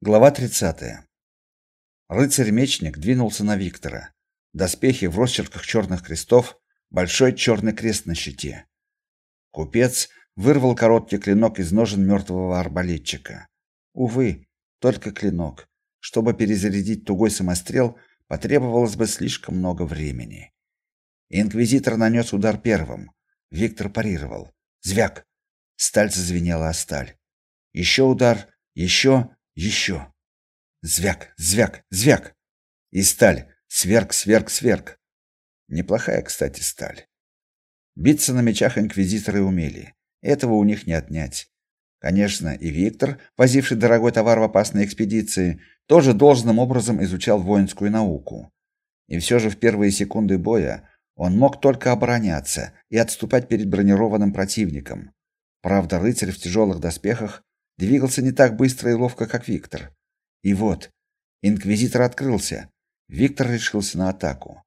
Глава 30. Рыцарь-мечник двинулся на Виктора. Доспехи в росчерках черных крестов, большой черный крест на щите. Купец вырвал короткий клинок из ножен мертвого арбалетчика. Увы, только клинок. Чтобы перезарядить тугой самострел, потребовалось бы слишком много времени. Инквизитор нанес удар первым. Виктор парировал. Звяк. Сталь зазвенела о сталь. Еще удар, еще еще. Звяк, звяк, звяк. И сталь. Сверк, сверк, сверк. Неплохая, кстати, сталь. Биться на мечах инквизиторы умели. Этого у них не отнять. Конечно, и Виктор, возивший дорогой товар в опасной экспедиции, тоже должным образом изучал воинскую науку. И все же в первые секунды боя он мог только обороняться и отступать перед бронированным противником. Правда, рыцарь в тяжелых доспехах двигался не так быстро и ловко, как Виктор. И вот, инквизитор открылся. Виктор решился на атаку.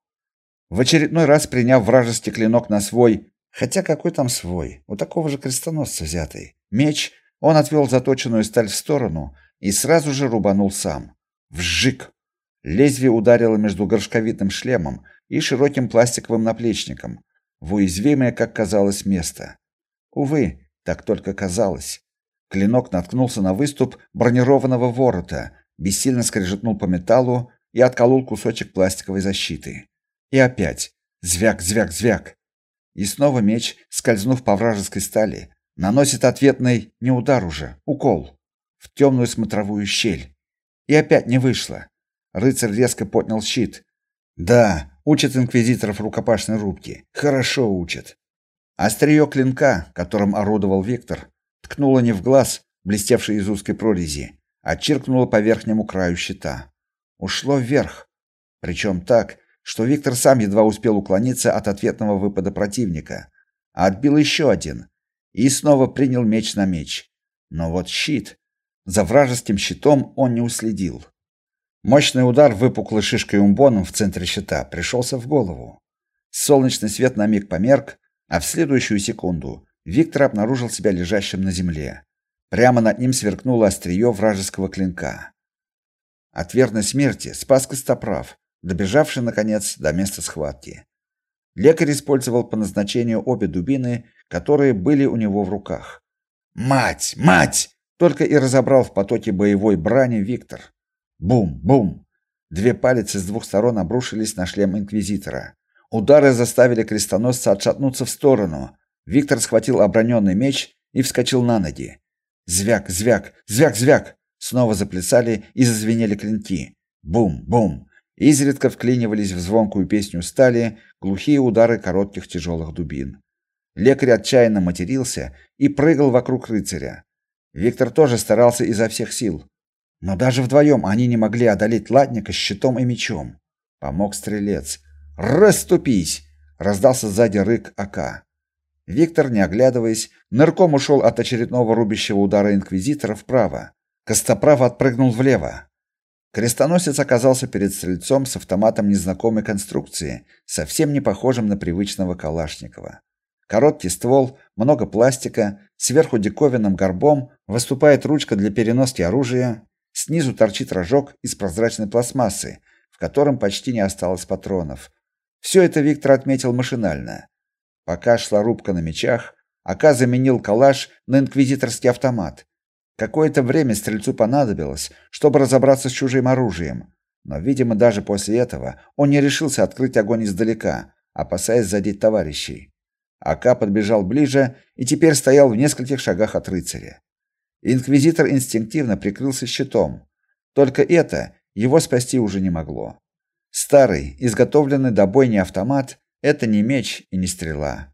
В очередной раз приняв вражеский клинок на свой, хотя какой там свой, у такого же крестоносца взятый, меч, он отвел заточенную сталь в сторону и сразу же рубанул сам. Вжик! Лезвие ударило между горшковидным шлемом и широким пластиковым наплечником, в уязвимое, как казалось, место. Увы, так только казалось. Клинок наткнулся на выступ бронированного ворота, бессильно скрежетнул по металлу и отколол кусочек пластиковой защиты. И опять звяк, звяк, звяк. И снова меч, скользнув по вражеской стали, наносит ответный не удар уже, укол в темную смотровую щель. И опять не вышло. Рыцарь резко поднял щит. Да, учат инквизиторов рукопашной рубки. Хорошо учат. Острие клинка, которым орудовал Виктор, ткнула не в глаз, блестевший из узкой прорези, а чиркнула по верхнему краю щита. Ушло вверх, причем так, что Виктор сам едва успел уклониться от ответного выпада противника, а отбил еще один и снова принял меч на меч. Но вот щит, за вражеским щитом он не уследил. Мощный удар выпуклой шишкой умбоном в центре щита пришелся в голову. Солнечный свет на миг померк, а в следующую секунду Виктор обнаружил себя лежащим на земле. Прямо над ним сверкнуло острие вражеского клинка. От верной смерти спас Костоправ, добежавший наконец до места схватки. Лекарь использовал по назначению обе дубины, которые были у него в руках. Мать, мать! Только и разобрал в потоке боевой брани Виктор. Бум-бум. Две палицы с двух сторон обрушились на шлем инквизитора. Удары заставили крестоносца отшатнуться в сторону, Виктор схватил оброненный меч и вскочил на ноги. Звяк, звяк, звяк, звяк. Снова заплясали и зазвенели клинки. Бум, бум. Изредка вклинивались в звонкую песню стали глухие удары коротких тяжелых дубин. Лекарь отчаянно матерился и прыгал вокруг рыцаря. Виктор тоже старался изо всех сил, но даже вдвоем они не могли одолеть латника щитом и мечом. Помог стрелец. "Расступись!" раздался сзади рык Ака. Виктор, не оглядываясь, нырком ушел от очередного рубящего удара инквизитора вправо. Костоправ отпрыгнул влево. Крестоносец оказался перед стрельцом с автоматом незнакомой конструкции, совсем не похожим на привычного Калашникова. Короткий ствол, много пластика, сверху диковинным горбом выступает ручка для переноски оружия, снизу торчит рожок из прозрачной пластмассы, в котором почти не осталось патронов. Все это Виктор отметил машинально. Пока шла рубка на мечах, Ака заменил калаш на инквизиторский автомат. Какое-то время стрельцу понадобилось, чтобы разобраться с чужим оружием, но, видимо, даже после этого он не решился открыть огонь издалека, опасаясь задеть товарищей. Ака подбежал ближе и теперь стоял в нескольких шагах от рыцаря. Инквизитор инстинктивно прикрылся щитом. Только это его спасти уже не могло. Старый, изготовленный до бойни автомат это не меч и не стрела.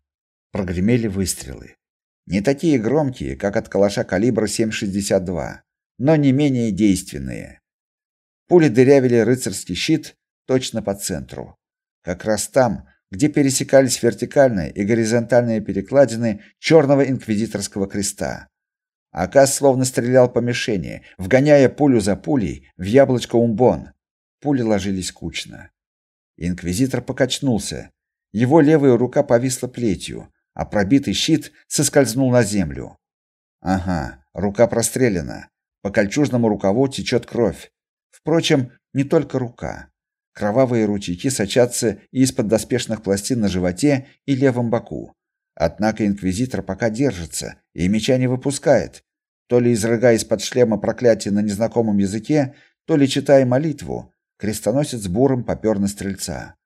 Прогремели выстрелы. Не такие громкие, как от калаша калибра 7,62, но не менее действенные. Пули дырявили рыцарский щит точно по центру. Как раз там, где пересекались вертикальные и горизонтальные перекладины черного инквизиторского креста. Акас словно стрелял по мишени, вгоняя пулю за пулей в яблочко умбон. Пули ложились кучно. Инквизитор покачнулся, его левая рука повисла плетью, а пробитый щит соскользнул на землю. Ага, рука прострелена. По кольчужному рукаву течет кровь. Впрочем, не только рука. Кровавые ручейки сочатся и из-под доспешных пластин на животе и левом боку. Однако инквизитор пока держится и меча не выпускает, то ли изрыгая из-под шлема проклятие на незнакомом языке, то ли читая молитву. Крестоносец буром попер на стрельца.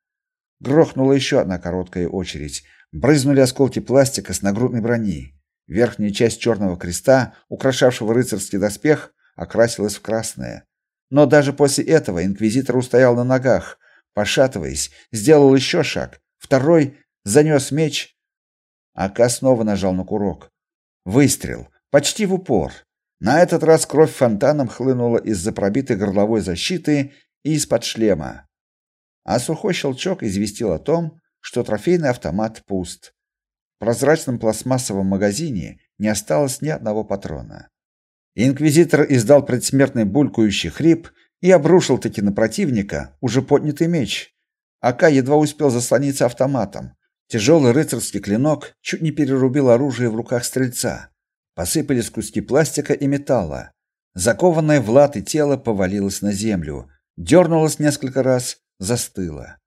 Грохнула еще одна короткая очередь. Брызнули осколки пластика с нагрудной брони. Верхняя часть черного креста, украшавшего рыцарский доспех, окрасилась в красное. Но даже после этого инквизитор устоял на ногах, пошатываясь, сделал еще шаг, второй, занес меч, Ака снова нажал на курок. Выстрел, почти в упор. На этот раз кровь фонтаном хлынула из-за пробитой горловой защиты и из-под шлема. А сухой щелчок известил о том, что трофейный автомат пуст. В прозрачном пластмассовом магазине не осталось ни одного патрона. Инквизитор издал предсмертный булькающий хрип и обрушил таки на противника уже поднятый меч. Ака едва успел заслониться автоматом. Тяжелый рыцарский клинок чуть не перерубил оружие в руках стрельца. Посыпались куски пластика и металла. Закованное в латы тело повалилось на землю, дернулось несколько раз, застыло.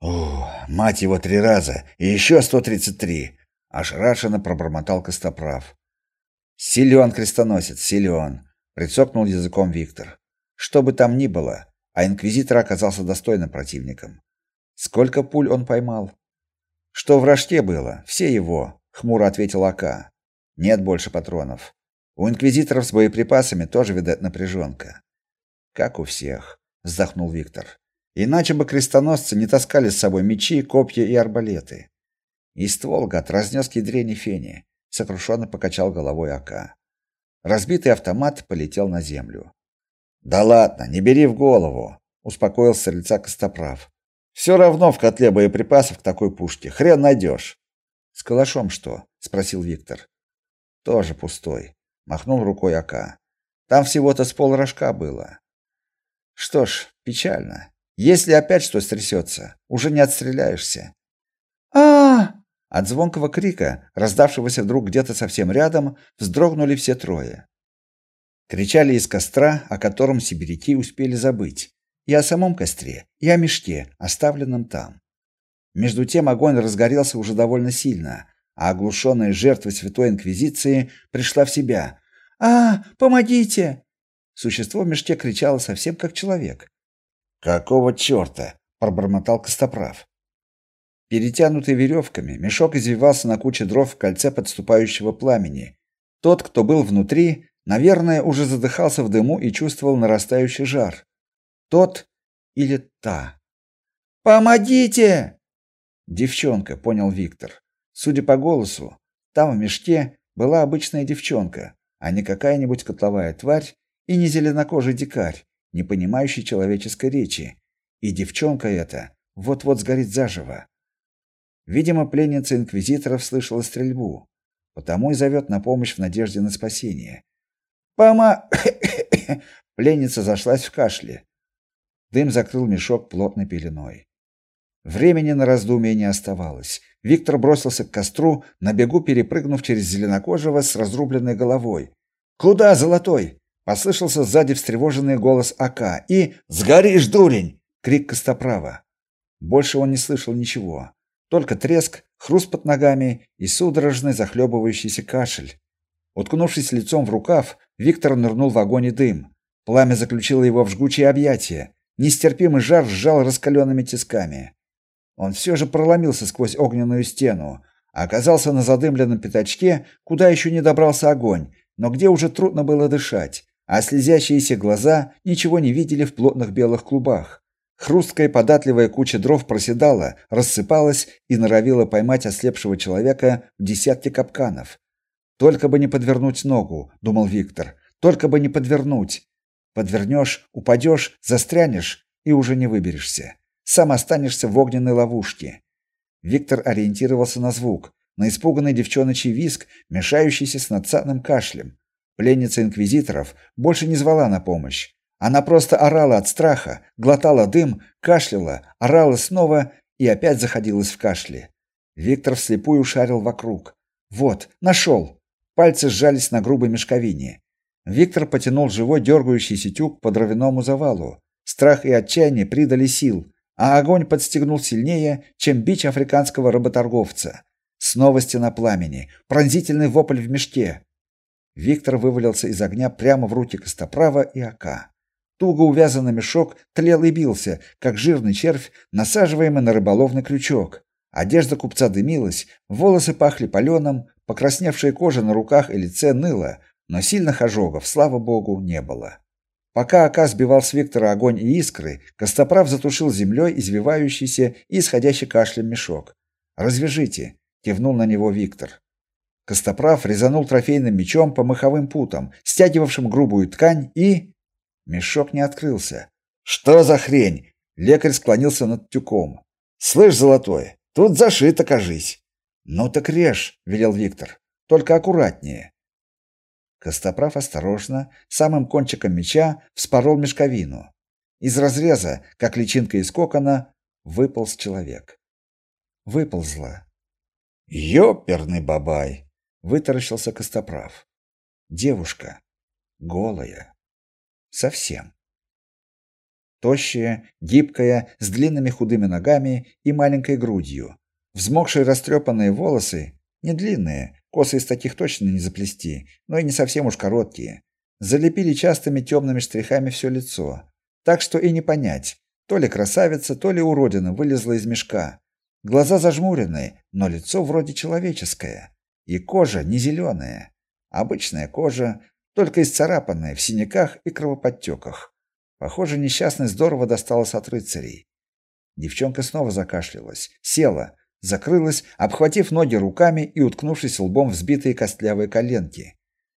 О, мать его три раза, и еще сто тридцать три! ошарашенно пробормотал Костоправ. Силен крестоносец, силен, прицокнул языком Виктор. Что бы там ни было, а инквизитор оказался достойным противником. Сколько пуль он поймал? Что в рожке было? Все его, хмуро ответил Ака. Нет больше патронов. У инквизиторов с боеприпасами тоже, видать, напряженка. Как у всех, вздохнул Виктор. Иначе бы крестоносцы не таскали с собой мечи, копья и арбалеты. И ствол гад разнес к ядрене фени, сокрушенно покачал головой Ака. Разбитый автомат полетел на землю. Да ладно, не бери в голову, успокоился лица Костоправ. Все равно в котле боеприпасов к такой пушке хрен найдешь. С калашом что? спросил Виктор. Тоже пустой, махнул рукой Ака. Там всего-то с полрожка было. Что ж, печально. Если опять что стрясется, уже не отстреляешься. А! -а, -а От звонкого крика, раздавшегося вдруг где-то совсем рядом, вздрогнули все трое. Кричали из костра, о котором сибиряки успели забыть и о самом костре, и о мешке, оставленном там. Между тем огонь разгорелся уже довольно сильно, а оглушенная жертва Святой Инквизиции пришла в себя. «А, помогите!» Существо в мешке кричало совсем как человек. «Какого черта?» – пробормотал Костоправ. Перетянутый веревками, мешок извивался на куче дров в кольце подступающего пламени. Тот, кто был внутри, наверное, уже задыхался в дыму и чувствовал нарастающий жар. Тот или та. Помогите! Девчонка, понял Виктор. Судя по голосу, там в мешке была обычная девчонка, а не какая-нибудь котловая тварь и не зеленокожий дикарь, не понимающий человеческой речи. И девчонка эта вот-вот сгорит заживо. Видимо, пленница инквизиторов слышала стрельбу, потому и зовет на помощь в надежде на спасение. Пома Пленница зашлась в кашле, Дым закрыл мешок плотной пеленой. Времени на раздумье не оставалось. Виктор бросился к костру, на бегу перепрыгнув через зеленокожего с разрубленной головой. "Куда, золотой?" Послышался сзади встревоженный голос АК и "Сгоришь, дурень!" крик Костоправа. Больше он не слышал ничего, только треск, хруст под ногами и судорожный захлебывающийся кашель. Уткнувшись лицом в рукав, Виктор нырнул в огонь и дым. Пламя заключило его в жгучие объятия. Нестерпимый жар сжал раскаленными тисками. Он все же проломился сквозь огненную стену, а оказался на задымленном пятачке, куда еще не добрался огонь, но где уже трудно было дышать, а слезящиеся глаза ничего не видели в плотных белых клубах. Хрусткая податливая куча дров проседала, рассыпалась и норовила поймать ослепшего человека в десятки капканов. Только бы не подвернуть ногу, думал Виктор. Только бы не подвернуть. Подвернешь, упадешь, застрянешь и уже не выберешься. Сам останешься в огненной ловушке. Виктор ориентировался на звук, на испуганный девчоночий визг, мешающийся с надсадным кашлем. Пленница инквизиторов больше не звала на помощь. Она просто орала от страха, глотала дым, кашляла, орала снова и опять заходилась в кашле. Виктор вслепую шарил вокруг. Вот, нашел. Пальцы сжались на грубой мешковине. Виктор потянул живой дергающийся тюк по дровяному завалу. Страх и отчаяние придали сил, а огонь подстегнул сильнее, чем бич африканского работорговца. Снова стена пламени, пронзительный вопль в мешке. Виктор вывалился из огня прямо в руки Костоправа и Ака. Туго увязанный мешок тлел и бился, как жирный червь, насаживаемый на рыболовный крючок. Одежда купца дымилась, волосы пахли паленым, покрасневшая кожа на руках и лице ныла, но сильных ожогов, слава богу, не было. Пока Ака сбивал с Виктора огонь и искры, Костоправ затушил землей извивающийся и исходящий кашлем мешок. «Развяжите!» — кивнул на него Виктор. Костоправ резанул трофейным мечом по маховым путам, стягивавшим грубую ткань, и... Мешок не открылся. «Что за хрень?» Лекарь склонился над тюком. «Слышь, Золотой, тут зашито, кажись». «Ну так режь», — велел Виктор. «Только аккуратнее». Костоправ осторожно, самым кончиком меча вспорол мешковину. Из разреза, как личинка из кокона, выполз человек. Выползла. «Ёперный бабай!» — вытаращился Костоправ. Девушка. Голая. Совсем. Тощая, гибкая, с длинными худыми ногами и маленькой грудью. Взмокшие растрепанные волосы, не длинные, Косы из таких точно не заплести, но и не совсем уж короткие. Залепили частыми темными штрихами все лицо. Так что и не понять, то ли красавица, то ли уродина вылезла из мешка. Глаза зажмурены, но лицо вроде человеческое. И кожа не зеленая. Обычная кожа, только исцарапанная в синяках и кровоподтеках. Похоже, несчастный здорово досталось от рыцарей. Девчонка снова закашлялась, села, закрылась, обхватив ноги руками и уткнувшись лбом в сбитые костлявые коленки.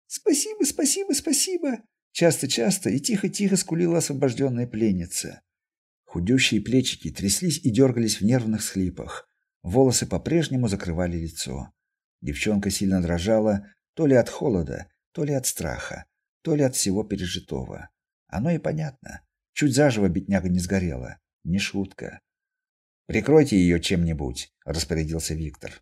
«Спасибо, спасибо, спасибо!» Часто-часто и тихо-тихо скулила освобожденная пленница. Худющие плечики тряслись и дергались в нервных схлипах. Волосы по-прежнему закрывали лицо. Девчонка сильно дрожала, то ли от холода, то ли от страха, то ли от всего пережитого. Оно и понятно. Чуть заживо бедняга не сгорела. Не шутка. Прикройте ее чем-нибудь, распорядился Виктор.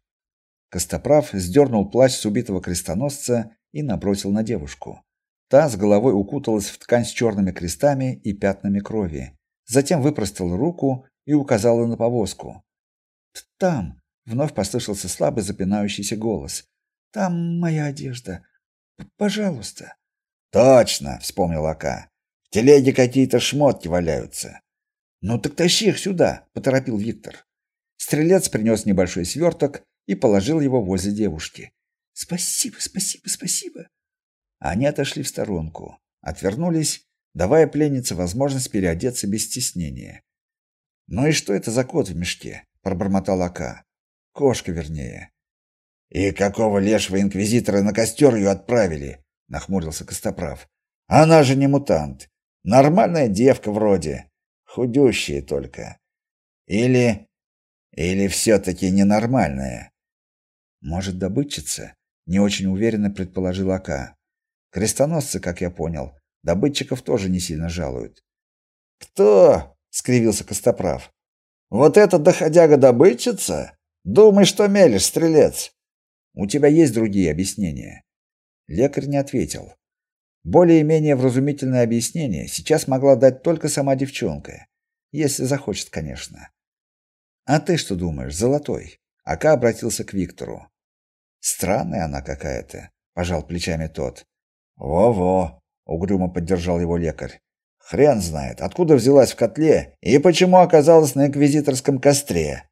Костоправ сдернул плащ с убитого крестоносца и набросил на девушку. Та с головой укуталась в ткань с черными крестами и пятнами крови. Затем выпростала руку и указала на повозку. "Там", вновь послышался слабый запинающийся голос. "Там моя одежда. Пожалуйста". "Точно", вспомнил Ака. "В телеге какие-то шмотки валяются. «Ну так тащи их сюда», — поторопил Виктор. Стрелец принес небольшой сверток и положил его возле девушки. «Спасибо, спасибо, спасибо». Они отошли в сторонку, отвернулись, давая пленнице возможность переодеться без стеснения. «Ну и что это за кот в мешке?» — пробормотал Ака. «Кошка, вернее». «И какого лешего инквизитора на костер ее отправили?» — нахмурился Костоправ. «Она же не мутант. Нормальная девка вроде худющие только. Или или все таки ненормальные. Может, добытчица? Не очень уверенно предположил Ака. Крестоносцы, как я понял, добытчиков тоже не сильно жалуют. Кто? скривился Костоправ. Вот эта доходяга добытчица? Думай, что мелешь, стрелец. У тебя есть другие объяснения? Лекарь не ответил. Более-менее вразумительное объяснение сейчас могла дать только сама девчонка, если захочет, конечно. А ты что думаешь, Золотой? Ака обратился к Виктору. Странная она какая-то, пожал плечами тот. Во-во, угрюмо поддержал его лекарь. Хрен знает, откуда взялась в котле и почему оказалась на инквизиторском костре.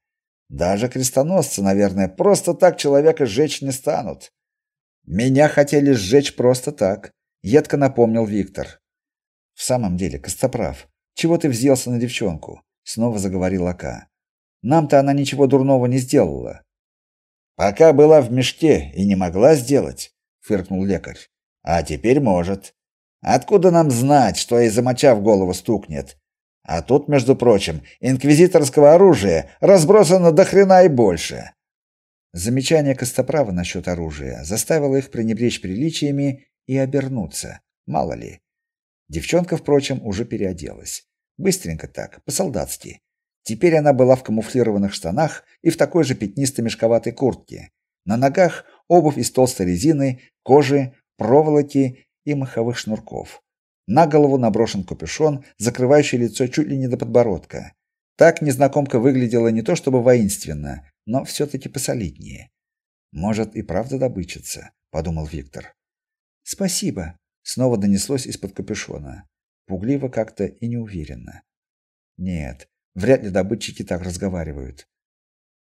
Даже крестоносцы, наверное, просто так человека сжечь не станут. Меня хотели сжечь просто так, едко напомнил Виктор. В самом деле, Костоправ, чего ты взъелся на девчонку? снова заговорил Ака. Нам-то она ничего дурного не сделала. Пока была в мешке и не могла сделать, фыркнул лекарь. А теперь может. Откуда нам знать, что из-за моча в голову стукнет? А тут, между прочим, инквизиторского оружия разбросано до хрена и больше. Замечание Костоправа насчет оружия заставило их пренебречь приличиями и обернуться. Мало ли. Девчонка, впрочем, уже переоделась. Быстренько так, по-солдатски. Теперь она была в камуфлированных штанах и в такой же пятнисто-мешковатой куртке. На ногах обувь из толстой резины, кожи, проволоки и маховых шнурков. На голову наброшен капюшон, закрывающий лицо чуть ли не до подбородка. Так незнакомка выглядела не то чтобы воинственно, но все таки посолиднее. Может, и правда добычица, подумал Виктор. Спасибо, снова донеслось из-под капюшона. Пугливо как-то и неуверенно. Нет, вряд ли добытчики так разговаривают.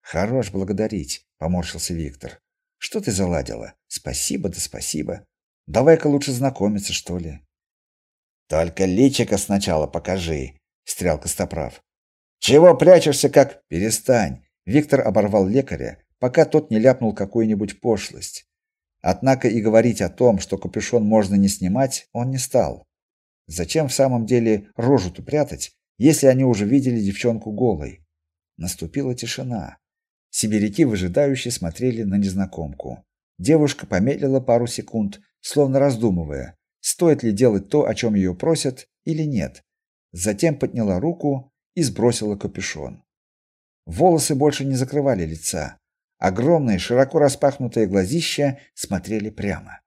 Хорош благодарить, поморщился Виктор. Что ты заладила? Спасибо, да спасибо. Давай-ка лучше знакомиться, что ли. Только личико сначала покажи, встрял Костоправ. Чего прячешься, как? Перестань. Виктор оборвал лекаря, пока тот не ляпнул какую-нибудь пошлость. Однако и говорить о том, что капюшон можно не снимать, он не стал. Зачем в самом деле рожу-то прятать, если они уже видели девчонку голой? Наступила тишина. Сибиряки выжидающе смотрели на незнакомку. Девушка помедлила пару секунд, словно раздумывая, стоит ли делать то, о чем ее просят, или нет. Затем подняла руку и сбросила капюшон. Волосы больше не закрывали лица. Огромные, широко распахнутые глазища смотрели прямо.